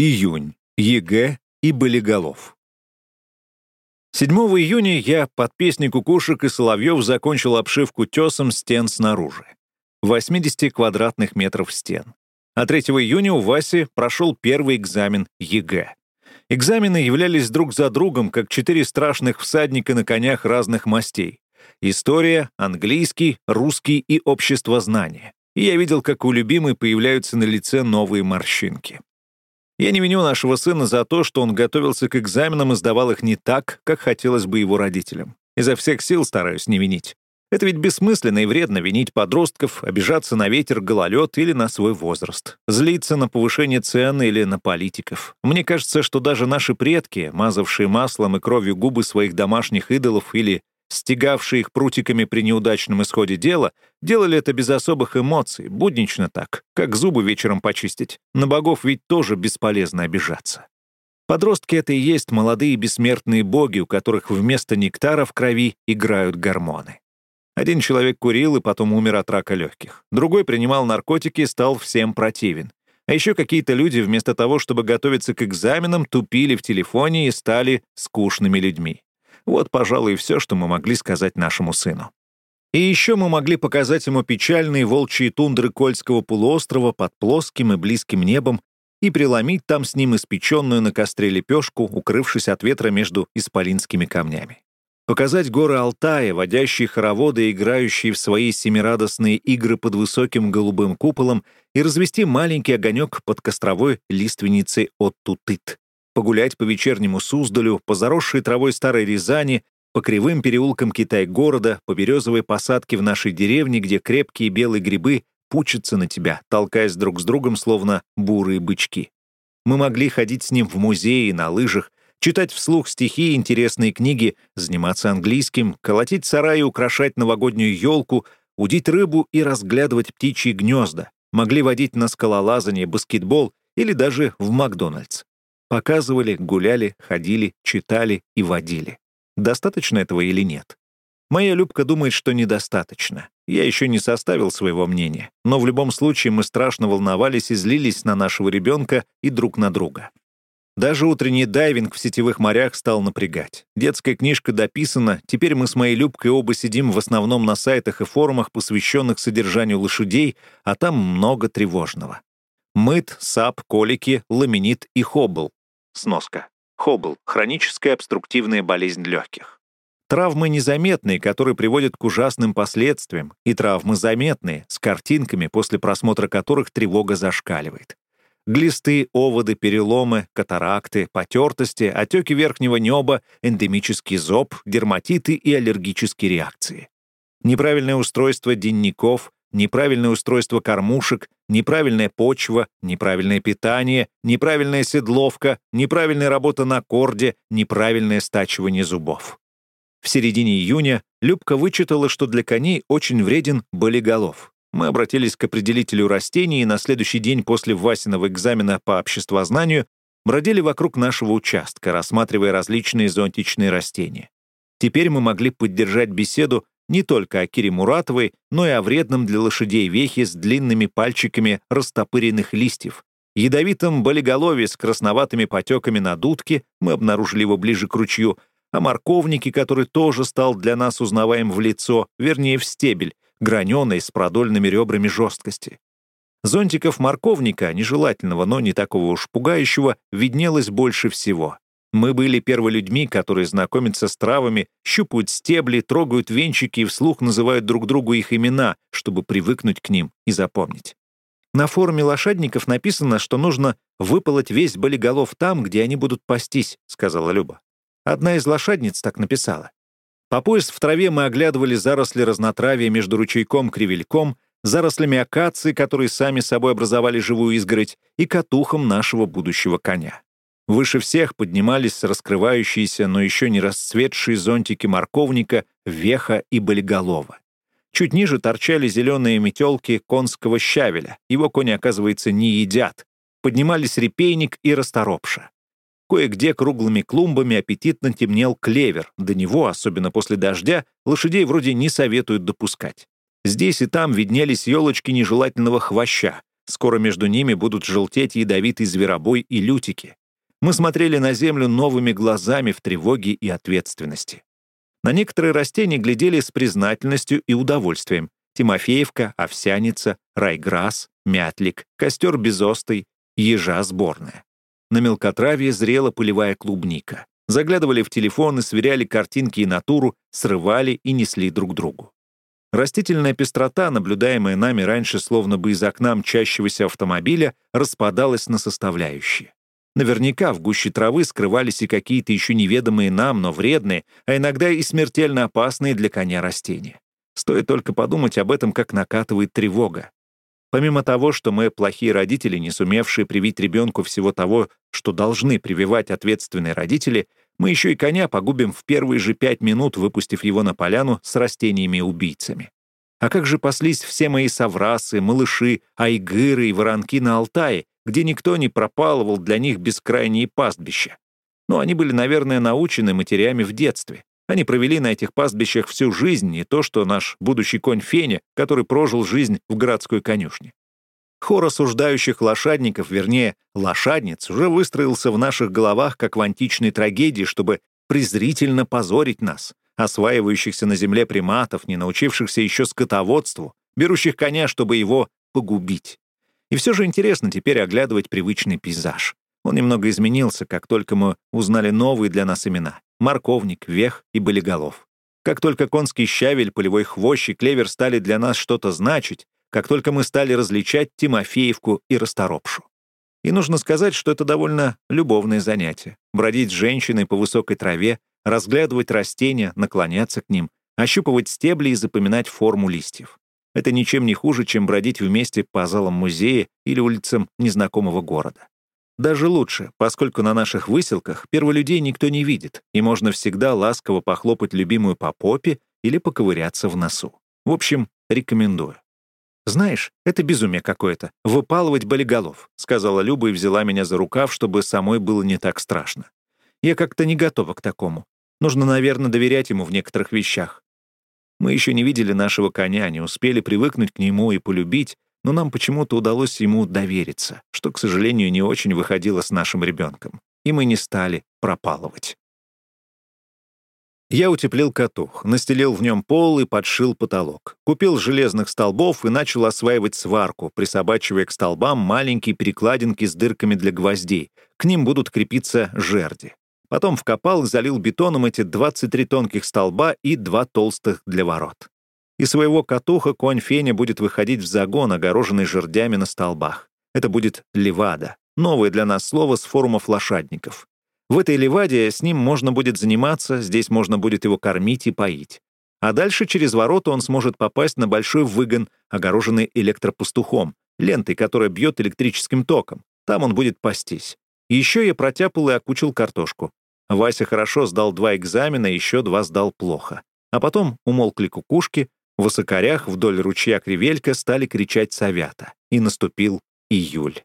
Июнь. ЕГЭ и болиголов. 7 июня я под песни кукушек и соловьев закончил обшивку тесом стен снаружи. 80 квадратных метров стен. А 3 июня у Васи прошел первый экзамен ЕГЭ. Экзамены являлись друг за другом, как четыре страшных всадника на конях разных мастей. История, английский, русский и обществознание. И я видел, как у любимой появляются на лице новые морщинки. Я не виню нашего сына за то, что он готовился к экзаменам и сдавал их не так, как хотелось бы его родителям. Изо всех сил стараюсь не винить. Это ведь бессмысленно и вредно винить подростков, обижаться на ветер, гололед или на свой возраст, злиться на повышение цен или на политиков. Мне кажется, что даже наши предки, мазавшие маслом и кровью губы своих домашних идолов или стегавшие их прутиками при неудачном исходе дела, делали это без особых эмоций, буднично так, как зубы вечером почистить. На богов ведь тоже бесполезно обижаться. Подростки — это и есть молодые бессмертные боги, у которых вместо нектара в крови играют гормоны. Один человек курил и потом умер от рака легких. Другой принимал наркотики и стал всем противен. А еще какие-то люди вместо того, чтобы готовиться к экзаменам, тупили в телефоне и стали скучными людьми. Вот, пожалуй, все, что мы могли сказать нашему сыну. И еще мы могли показать ему печальные волчьи тундры Кольского полуострова под плоским и близким небом и преломить там с ним испеченную на костре лепешку, укрывшись от ветра между исполинскими камнями. Показать горы Алтая, водящие хороводы, играющие в свои семирадостные игры под высоким голубым куполом, и развести маленький огонек под костровой лиственницей от Тутыт погулять по вечернему Суздалю, по заросшей травой старой Рязани, по кривым переулкам Китай-города, по березовой посадке в нашей деревне, где крепкие белые грибы пучатся на тебя, толкаясь друг с другом, словно бурые бычки. Мы могли ходить с ним в музеи, на лыжах, читать вслух стихи, интересные книги, заниматься английским, колотить сараи, украшать новогоднюю елку, удить рыбу и разглядывать птичьи гнезда. Могли водить на скалолазание, баскетбол или даже в Макдональдс. Показывали, гуляли, ходили, читали и водили. Достаточно этого или нет? Моя Любка думает, что недостаточно. Я еще не составил своего мнения, но в любом случае мы страшно волновались и злились на нашего ребенка и друг на друга. Даже утренний дайвинг в сетевых морях стал напрягать. Детская книжка дописана, теперь мы с моей Любкой оба сидим в основном на сайтах и форумах, посвященных содержанию лошадей, а там много тревожного. Мыт, сап, колики, ламинит и ХОБЛ. Сноска. Хоббл — хроническая обструктивная болезнь легких. Травмы незаметные, которые приводят к ужасным последствиям, и травмы заметные, с картинками, после просмотра которых тревога зашкаливает. Глисты, оводы, переломы, катаракты, потертости, отеки верхнего неба, эндемический зоб, дерматиты и аллергические реакции. Неправильное устройство денников, неправильное устройство кормушек, неправильная почва, неправильное питание, неправильная седловка, неправильная работа на корде, неправильное стачивание зубов. В середине июня Любка вычитала, что для коней очень вреден болиголов. Мы обратились к определителю растений и на следующий день после Васиного экзамена по обществознанию бродили вокруг нашего участка, рассматривая различные зонтичные растения. Теперь мы могли поддержать беседу не только о Кире Муратовой, но и о вредном для лошадей вехе с длинными пальчиками растопыренных листьев. Ядовитом болиголове с красноватыми потеками на дудке мы обнаружили его ближе к ручью, а морковнике, который тоже стал для нас узнаваем в лицо, вернее, в стебель, граненый с продольными ребрами жесткости. Зонтиков морковника, нежелательного, но не такого уж пугающего, виднелось больше всего. Мы были перволюдьми, которые знакомятся с травами, щупают стебли, трогают венчики и вслух называют друг другу их имена, чтобы привыкнуть к ним и запомнить. На форуме лошадников написано, что нужно выполоть весь болиголов там, где они будут пастись, сказала Люба. Одна из лошадниц так написала. По пояс в траве мы оглядывали заросли разнотравия между ручейком-кривельком, зарослями акации, которые сами собой образовали живую изгородь, и катухом нашего будущего коня. Выше всех поднимались раскрывающиеся, но еще не расцветшие зонтики морковника, веха и болиголова. Чуть ниже торчали зеленые метелки конского щавеля. Его кони, оказывается, не едят. Поднимались репейник и расторопша. Кое-где круглыми клумбами аппетитно темнел клевер. До него, особенно после дождя, лошадей вроде не советуют допускать. Здесь и там виднелись елочки нежелательного хвоща, Скоро между ними будут желтеть ядовитый зверобой и лютики. Мы смотрели на землю новыми глазами в тревоге и ответственности. На некоторые растения глядели с признательностью и удовольствием. Тимофеевка, овсяница, райграсс, мятлик, костер безостый, ежа сборная. На мелкотравье зрела полевая клубника. Заглядывали в телефоны, сверяли картинки и натуру, срывали и несли друг другу. Растительная пестрота, наблюдаемая нами раньше словно бы из окна мчащегося автомобиля, распадалась на составляющие. Наверняка в гуще травы скрывались и какие-то еще неведомые нам, но вредные, а иногда и смертельно опасные для коня растения. Стоит только подумать об этом, как накатывает тревога. Помимо того, что мы плохие родители, не сумевшие привить ребенку всего того, что должны прививать ответственные родители, мы еще и коня погубим в первые же пять минут, выпустив его на поляну с растениями-убийцами. А как же паслись все мои соврасы, малыши, айгыры и воронки на Алтае, где никто не пропалывал для них бескрайние пастбища? Но они были, наверное, научены матерями в детстве. Они провели на этих пастбищах всю жизнь, не то что наш будущий конь Феня, который прожил жизнь в городской конюшне. Хор осуждающих лошадников, вернее, лошадниц, уже выстроился в наших головах, как в античной трагедии, чтобы презрительно позорить нас, осваивающихся на земле приматов, не научившихся еще скотоводству, берущих коня, чтобы его погубить. И все же интересно теперь оглядывать привычный пейзаж. Он немного изменился, как только мы узнали новые для нас имена — морковник, вех и болиголов. Как только конский щавель, полевой хвощ и клевер стали для нас что-то значить, как только мы стали различать Тимофеевку и Расторопшу. И нужно сказать, что это довольно любовное занятие — бродить с женщиной по высокой траве, разглядывать растения, наклоняться к ним, ощупывать стебли и запоминать форму листьев. Это ничем не хуже, чем бродить вместе по залам музея или улицам незнакомого города. Даже лучше, поскольку на наших выселках перволюдей никто не видит, и можно всегда ласково похлопать любимую по попе или поковыряться в носу. В общем, рекомендую. «Знаешь, это безумие какое-то — выпалывать болиголов», — сказала Люба и взяла меня за рукав, чтобы самой было не так страшно. «Я как-то не готова к такому. Нужно, наверное, доверять ему в некоторых вещах. Мы еще не видели нашего коня, не успели привыкнуть к нему и полюбить, но нам почему-то удалось ему довериться, что, к сожалению, не очень выходило с нашим ребенком, и мы не стали пропалывать. Я утеплил катух, настелил в нем пол и подшил потолок. Купил железных столбов и начал осваивать сварку, присобачивая к столбам маленькие перекладинки с дырками для гвоздей. К ним будут крепиться жерди. Потом вкопал и залил бетоном эти 23 тонких столба и два толстых для ворот. Из своего катуха конь Феня будет выходить в загон, огороженный жердями на столбах. Это будет левада, новое для нас слово с форумов лошадников. В этой леваде с ним можно будет заниматься, здесь можно будет его кормить и поить. А дальше через ворота он сможет попасть на большой выгон, огороженный электропастухом, лентой, которая бьет электрическим током. Там он будет пастись. И еще я протяпал и окучил картошку. Вася хорошо сдал два экзамена, еще два сдал плохо. А потом умолкли кукушки, в высокорях вдоль ручья Кривелька стали кричать совята. И наступил июль.